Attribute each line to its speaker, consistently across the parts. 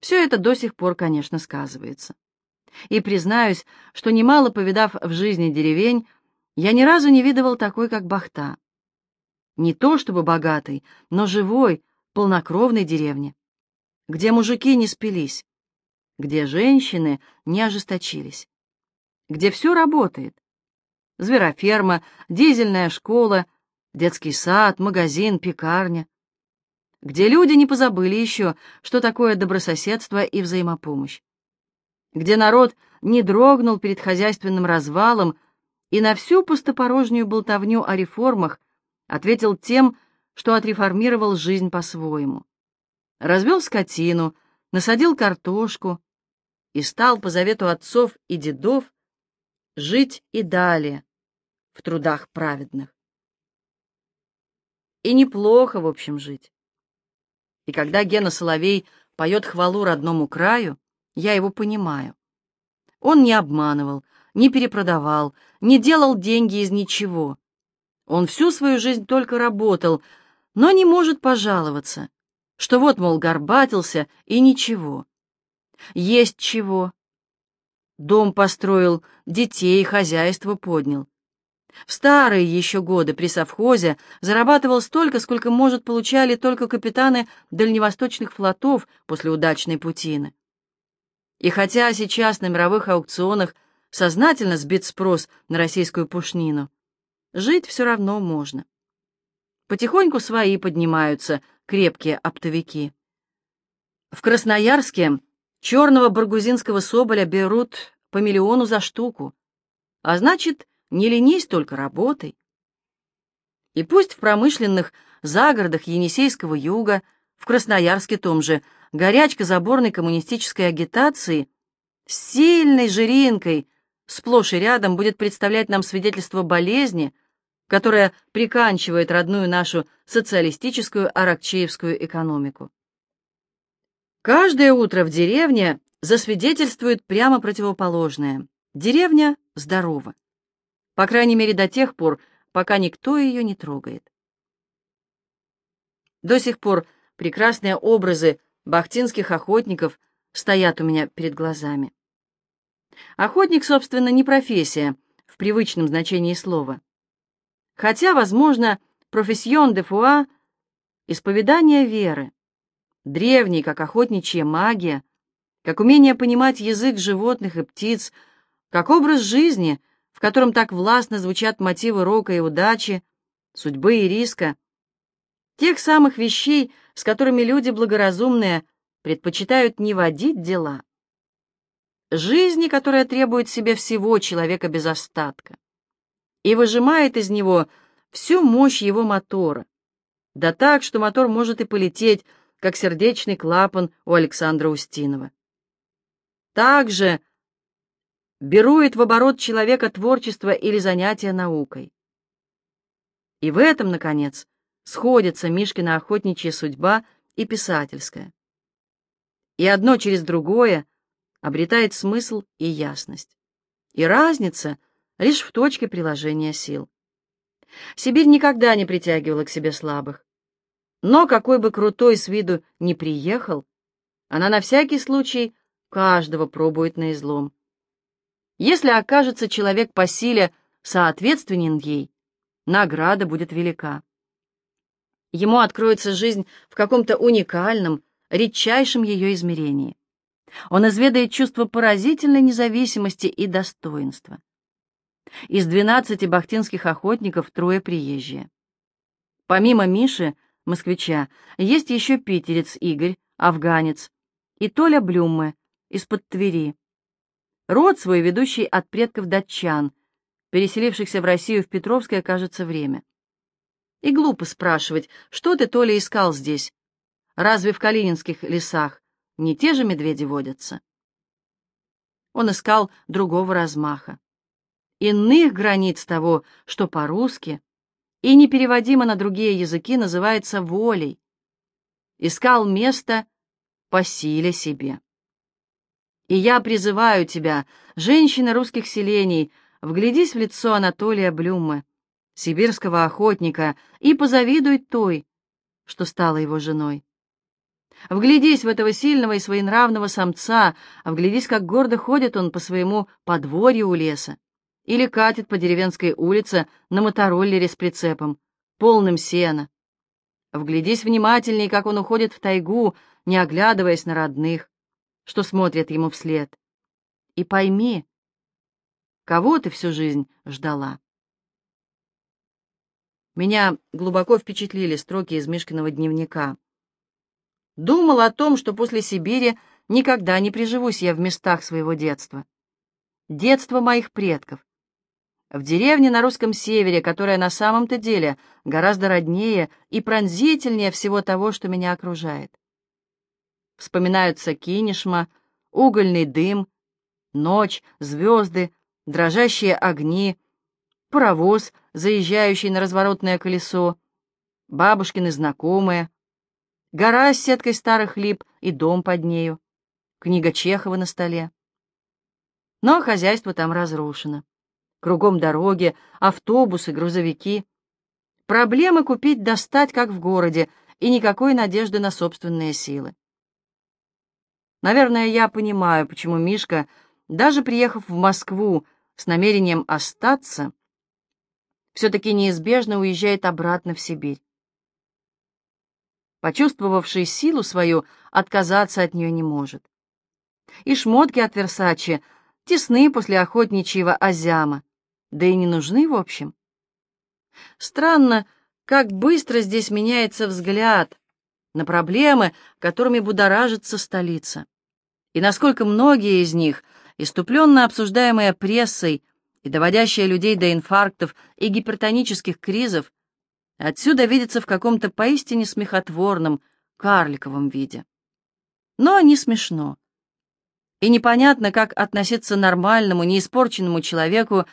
Speaker 1: Все это до сих пор, конечно, сказывается. И признаюсь, что немало повидав в жизни деревень, я ни разу не видывал такой, как Бахта. Не то чтобы богатый, но живой, полнокровной деревни, где мужики не спились, где женщины не ожесточились, где все работает. Звероферма, дизельная школа, детский сад, магазин, пекарня. Где люди не позабыли еще, что такое добрососедство и взаимопомощь. Где народ не дрогнул перед хозяйственным развалом и на всю пустопорожнюю болтовню о реформах ответил тем, что отреформировал жизнь по-своему. Развел скотину, насадил картошку и стал, по завету отцов и дедов, жить и далее в трудах праведных. И неплохо, в общем, жить. И когда Гена Соловей поет хвалу родному краю, я его понимаю. Он не обманывал, не перепродавал, не делал деньги из ничего. Он всю свою жизнь только работал, но не может пожаловаться, что вот, мол, горбатился и ничего. Есть чего. Дом построил, детей, хозяйство поднял. В старые еще годы при совхозе зарабатывал столько, сколько, может, получали только капитаны дальневосточных флотов после удачной путины. И хотя сейчас на мировых аукционах сознательно сбит спрос на российскую пушнину, жить все равно можно. Потихоньку свои поднимаются крепкие оптовики. В Красноярске черного баргузинского соболя берут по миллиону за штуку, а значит, не ленись, только работай. И пусть в промышленных загородах Енисейского юга, в Красноярске том же, горячка заборной коммунистической агитации с сильной жиринкой сплошь и рядом будет представлять нам свидетельство болезни, которая приканчивает родную нашу социалистическую аракчеевскую экономику. Каждое утро в деревне засвидетельствует прямо противоположное. Деревня здорова. По крайней мере, до тех пор, пока никто ее не трогает. До сих пор прекрасные образы бахтинских охотников стоят у меня перед глазами. Охотник, собственно, не профессия в привычном значении слова. Хотя, возможно, профессион де фуа — исповедание веры, древний, как охотничья магия, как умение понимать язык животных и птиц, как образ жизни — в котором так властно звучат мотивы рока и удачи, судьбы и риска, тех самых вещей, с которыми люди благоразумные предпочитают не водить дела. Жизни, которая требует себе всего человека без остатка и выжимает из него всю мощь его мотора, да так, что мотор может и полететь, как сердечный клапан у Александра Устинова. Также берует в оборот человека творчество или занятие наукой. И в этом, наконец, сходятся Мишкина охотничья судьба и писательская. И одно через другое обретает смысл и ясность. И разница лишь в точке приложения сил. Сибирь никогда не притягивала к себе слабых. Но какой бы крутой с виду ни приехал, она на всякий случай каждого пробует на излом. Если окажется человек по силе соответственен ей, награда будет велика. Ему откроется жизнь в каком-то уникальном, редчайшем ее измерении. Он изведает чувство поразительной независимости и достоинства. Из двенадцати бахтинских охотников трое приезжие. Помимо Миши, москвича, есть еще питерец Игорь, афганец, и Толя Блюмме из-под Твери, Род свой, ведущий от предков датчан, переселившихся в Россию в Петровское, кажется, время. И глупо спрашивать, что ты, то ли, искал здесь? Разве в калининских лесах не те же медведи водятся? Он искал другого размаха, иных границ того, что по-русски и непереводимо на другие языки называется волей. Искал место по силе себе. И я призываю тебя, женщина русских селений, вглядись в лицо Анатолия Блюма, сибирского охотника, и позавидуй той, что стала его женой. Вглядись в этого сильного и своенравного самца, вглядись, как гордо ходит он по своему подворью у леса или катит по деревенской улице на мотороллере с прицепом, полным сена. Вглядись внимательней, как он уходит в тайгу, не оглядываясь на родных, что смотрят ему вслед. И пойми, кого ты всю жизнь ждала. Меня глубоко впечатлили строки из Мишкиного дневника. Думал о том, что после Сибири никогда не приживусь я в местах своего детства. Детство моих предков. В деревне на русском севере, которая на самом-то деле гораздо роднее и пронзительнее всего того, что меня окружает. Вспоминаются кинешма, угольный дым, ночь, звезды, дрожащие огни, паровоз, заезжающий на разворотное колесо, бабушкины знакомые, гора с сеткой старых лип и дом под нею, книга Чехова на столе. Но хозяйство там разрушено. Кругом дороги, автобусы, грузовики. Проблемы купить, достать, как в городе, и никакой надежды на собственные силы. Наверное, я понимаю, почему Мишка, даже приехав в Москву с намерением остаться, все-таки неизбежно уезжает обратно в Сибирь. Почувствовавший силу свою, отказаться от нее не может. И шмотки от Версачи тесны после охотничьего азяма, да и не нужны в общем. Странно, как быстро здесь меняется взгляд на проблемы, которыми будоражится столица, и насколько многие из них, иступленно обсуждаемые прессой и доводящие людей до инфарктов и гипертонических кризов, отсюда видятся в каком-то поистине смехотворном, карликовом виде. Но не смешно. И непонятно, как относиться нормальному, неиспорченному человеку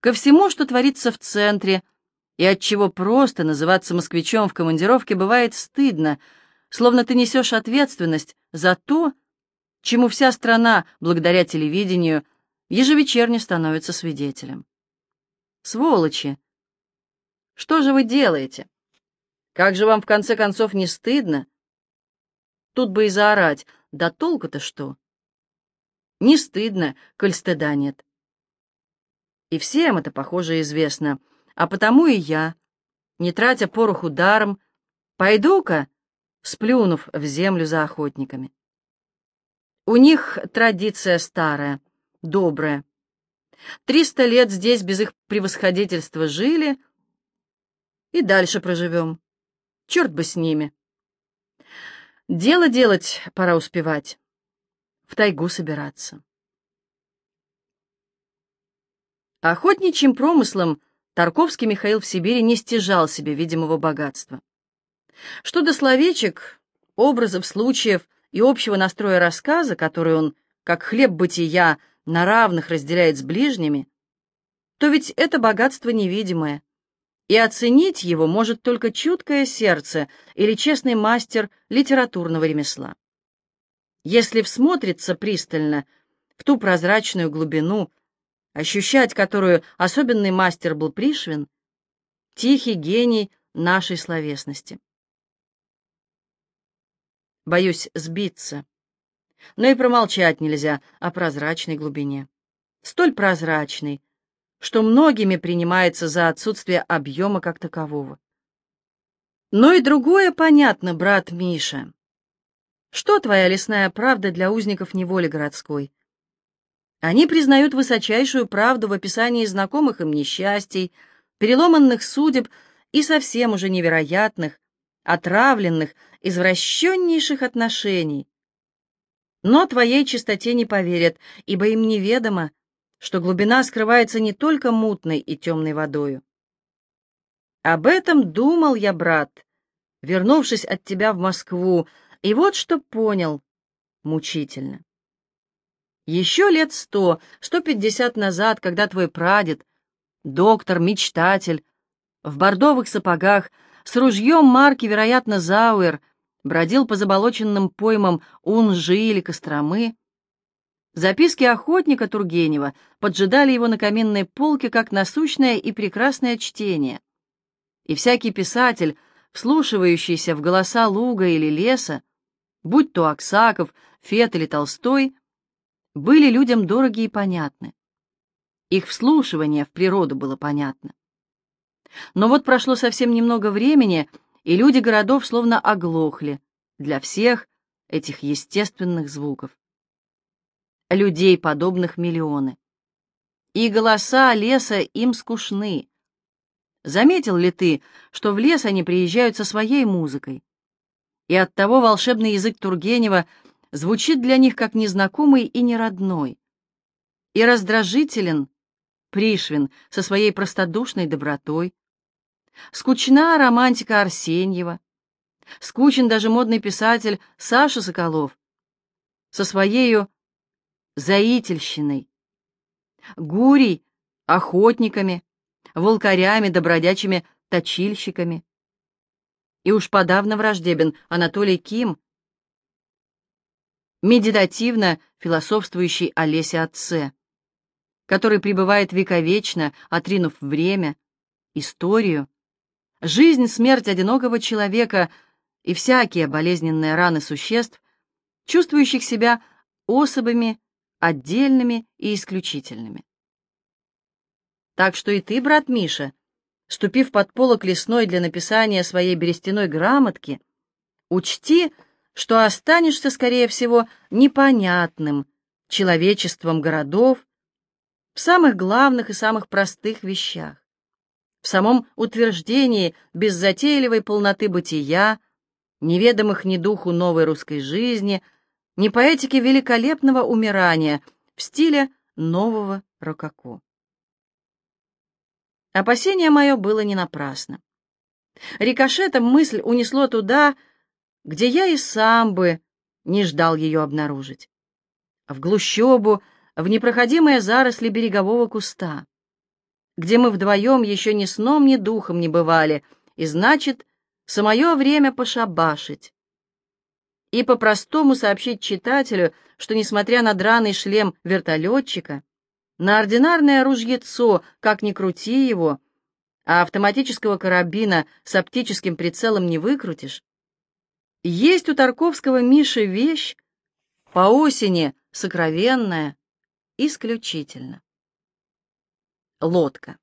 Speaker 1: ко всему, что творится в центре, и от чего просто называться москвичом в командировке бывает стыдно, словно ты несешь ответственность за то, чему вся страна, благодаря телевидению, ежевечерне становится свидетелем. Сволочи! Что же вы делаете? Как же вам в конце концов не стыдно? Тут бы и заорать, да толку-то что? Не стыдно, коль стыда нет. И всем это, похоже, известно, а потому и я, не тратя пороху даром, пойду-ка, сплюнув в землю за охотниками. У них традиция старая, добрая. Триста лет здесь без их превосходительства жили, и дальше проживем. Черт бы с ними. Дело делать пора успевать, в тайгу собираться. Охотничьим промыслом Тарковский Михаил в Сибири не стяжал себе видимого богатства. Что до словечек, образов, случаев и общего настроя рассказа, который он, как хлеб бытия, на равных разделяет с ближними, то ведь это богатство невидимое, и оценить его может только чуткое сердце или честный мастер литературного ремесла. Если всмотрится пристально в ту прозрачную глубину, ощущать которую особенный мастер был Пришвин, тихий гений нашей словесности. Боюсь сбиться. Но и промолчать нельзя о прозрачной глубине. Столь прозрачной, что многими принимается за отсутствие объема как такового. Но и другое понятно, брат Миша. Что твоя лесная правда для узников неволи городской? Они признают высочайшую правду в описании знакомых им несчастий, переломанных судеб и совсем уже невероятных, отравленных, извращеннейших отношений. Но твоей чистоте не поверят, ибо им неведомо, что глубина скрывается не только мутной и темной водою. Об этом думал я, брат, вернувшись от тебя в Москву, и вот что понял мучительно. Еще лет сто, сто пятьдесят назад, когда твой прадед, доктор-мечтатель, в бордовых сапогах, с ружьем марки, вероятно, Зауэр, бродил по заболоченным поймам Унжи или Костромы, записки охотника Тургенева поджидали его на каминной полке как насущное и прекрасное чтение. И всякий писатель, вслушивающийся в голоса луга или леса, будь то Аксаков, Фет или Толстой, были людям дороги и понятны. Их вслушивание в природу было понятно. Но вот прошло совсем немного времени, и люди городов словно оглохли для всех этих естественных звуков. Людей, подобных миллионы. И голоса леса им скучны. Заметил ли ты, что в лес они приезжают со своей музыкой? И оттого волшебный язык Тургенева звучит для них как незнакомый и неродной. И раздражителен Пришвин со своей простодушной добротой. Скучна романтика Арсеньева. Скучен даже модный писатель Саша Соколов со своею заительщиной. Гурий — охотниками, волкарями, добродячими точильщиками. И уж подавно враждебен Анатолий Ким, медитативно философствующий о лесе отце, который пребывает вековечно, отринув время, историю, жизнь, смерть одинокого человека и всякие болезненные раны существ, чувствующих себя особами, отдельными и исключительными. Так что и ты, брат Миша, ступив под полок лесной для написания своей берестяной грамотки, учти, что останешься, скорее всего, непонятным человечеством городов в самых главных и самых простых вещах, в самом утверждении беззатейливой полноты бытия, неведомых ни духу новой русской жизни, ни поэтики великолепного умирания в стиле нового рококо. Опасение мое было не напрасно. Рикошетом мысль унесло туда, где я и сам бы не ждал ее обнаружить. В глущобу, в непроходимые заросли берегового куста, где мы вдвоем еще ни сном, ни духом не бывали, и, значит, самое время пошабашить. И по-простому сообщить читателю, что, несмотря на драный шлем вертолетчика, на ординарное ружьецо, как ни крути его, а автоматического карабина с оптическим прицелом не выкрутишь, есть у Тарковского Миши вещь, по осени сокровенная, исключительно. Лодка.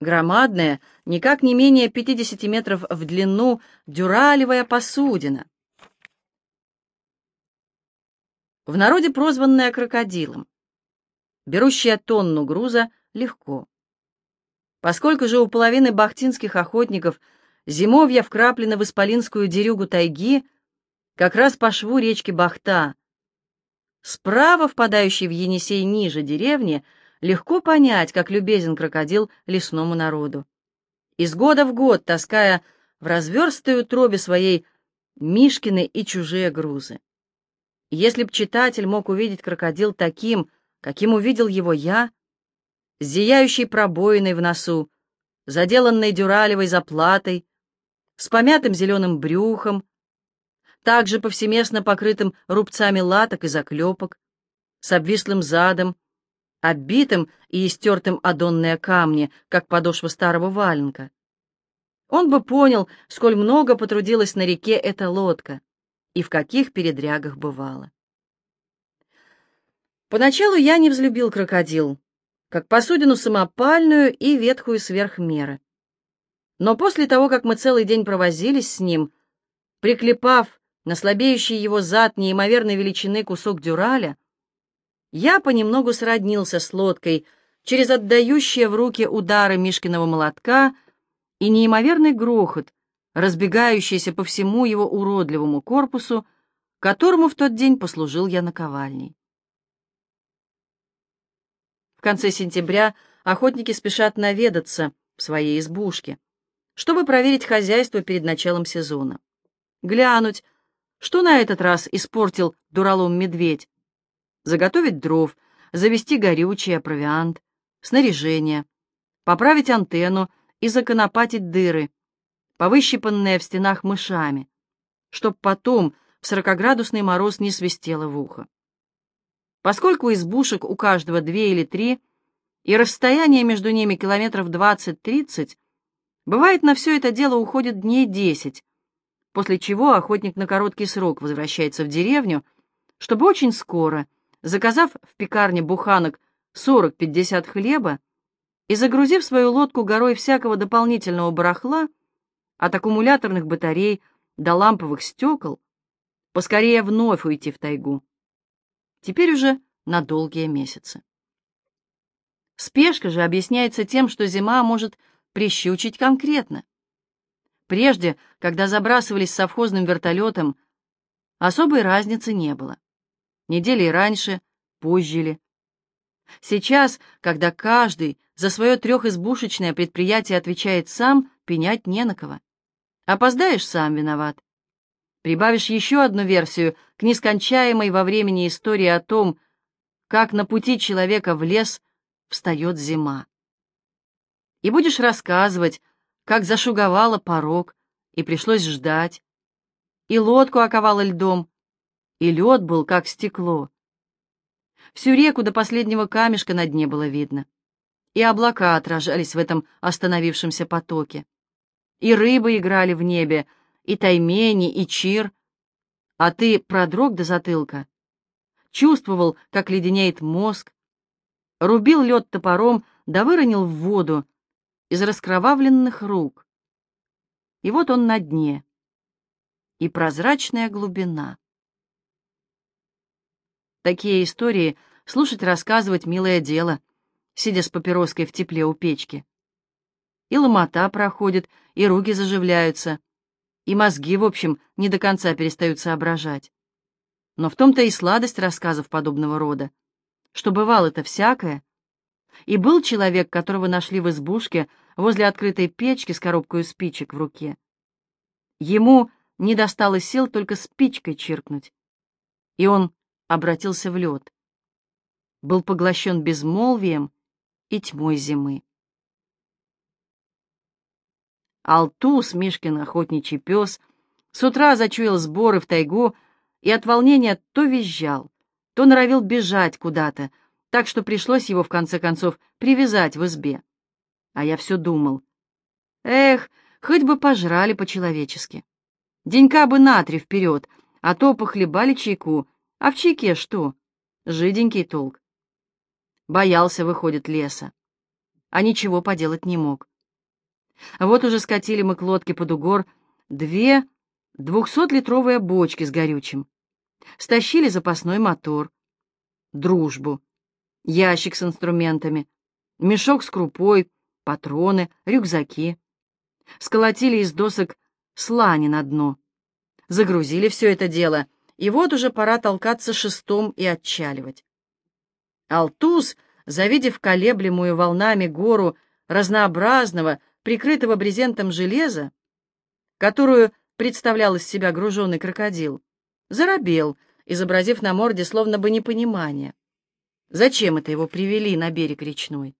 Speaker 1: Громадная, никак не менее 50 метров в длину, дюралевая посудина. В народе прозванная крокодилом, берущая тонну груза легко. Поскольку же у половины бахтинских охотников – Зимовья вкраплены в исполинскую дерюгу тайги, как раз по шву речки Бахта. Справа, впадающей в Енисей ниже деревни, легко понять, как любезен крокодил лесному народу. Из года в год таская в разверстую тробе своей Мишкины и чужие грузы. Если б читатель мог увидеть крокодил таким, каким увидел его я, с зияющей пробоиной в носу, заделанной дюралевой заплатой, с помятым зеленым брюхом, также повсеместно покрытым рубцами латок и заклепок, с обвислым задом, оббитым и истертым одонные камни, как подошва старого валенка. Он бы понял, сколь много потрудилась на реке эта лодка и в каких передрягах бывала. Поначалу я не взлюбил крокодил, как посудину самопальную и ветхую сверх меры. Но после того, как мы целый день провозились с ним, приклепав на слабеющий его зад неимоверной величины кусок дюраля, я понемногу сроднился с лодкой через отдающие в руки удары Мишкиного молотка и неимоверный грохот, разбегающийся по всему его уродливому корпусу, которому в тот день послужил я наковальней. В конце сентября охотники спешат наведаться в своей избушке чтобы проверить хозяйство перед началом сезона. Глянуть, что на этот раз испортил дуралом медведь. Заготовить дров, завести горючее, провиант, снаряжение, поправить антенну и законопатить дыры, повыщипанные в стенах мышами, чтоб потом в сорокоградусный мороз не свистело в ухо. Поскольку избушек у каждого две или три, и расстояние между ними километров двадцать-тридцать, Бывает, на все это дело уходит дней десять. после чего охотник на короткий срок возвращается в деревню, чтобы очень скоро, заказав в пекарне буханок 40-50 хлеба и загрузив свою лодку горой всякого дополнительного барахла, от аккумуляторных батарей до ламповых стекол, поскорее вновь уйти в тайгу. Теперь уже на долгие месяцы. Спешка же объясняется тем, что зима может прищучить конкретно. Прежде, когда забрасывались совхозным вертолетом, особой разницы не было. Недели раньше, позже ли. Сейчас, когда каждый за свое трехизбушечное предприятие отвечает сам, пенять не на кого. Опоздаешь — сам виноват. Прибавишь еще одну версию к нескончаемой во времени истории о том, как на пути человека в лес встает зима. И будешь рассказывать, как зашуговала порог, и пришлось ждать, и лодку оковала льдом, и лед был, как стекло. Всю реку до последнего камешка на дне было видно, и облака отражались в этом остановившемся потоке, и рыбы играли в небе, и таймени, и чир, а ты продрог до затылка, чувствовал, как леденеет мозг, рубил лед топором, да выронил в воду из раскровавленных рук. И вот он на дне, и прозрачная глубина. Такие истории слушать рассказывать милое дело, сидя с папироской в тепле у печки. И ломота проходит, и руки заживляются — и мозги, в общем, не до конца перестают соображать. Но в том-то и сладость рассказов подобного рода, что бывало это всякое. И был человек, которого нашли в избушке возле открытой печки с коробкой спичек в руке. Ему не достало сил только спичкой чиркнуть, и он обратился в лед. Был поглощен безмолвием и тьмой зимы. Алтус, Мишкин охотничий пес, с утра зачуял сборы в тайгу и от волнения то визжал, то норовил бежать куда-то, так что пришлось его, в конце концов, привязать в избе. А я все думал. Эх, хоть бы пожрали по-человечески. Денька бы на три вперед, а то похлебали чайку. А в чайке что? Жиденький толк. Боялся, выходит, леса. А ничего поделать не мог. Вот уже скатили мы к лодке под угор две двухсотлитровые бочки с горючим. Стащили запасной мотор, дружбу, ящик с инструментами, мешок с крупой, патроны, рюкзаки. Сколотили из досок слани на дно. Загрузили все это дело, и вот уже пора толкаться шестом и отчаливать. Алтуз, завидев колеблемую волнами гору разнообразного, прикрытого брезентом железа, которую представлял из себя груженный крокодил, заробел, изобразив на морде словно бы непонимание. Зачем это его привели на берег речной?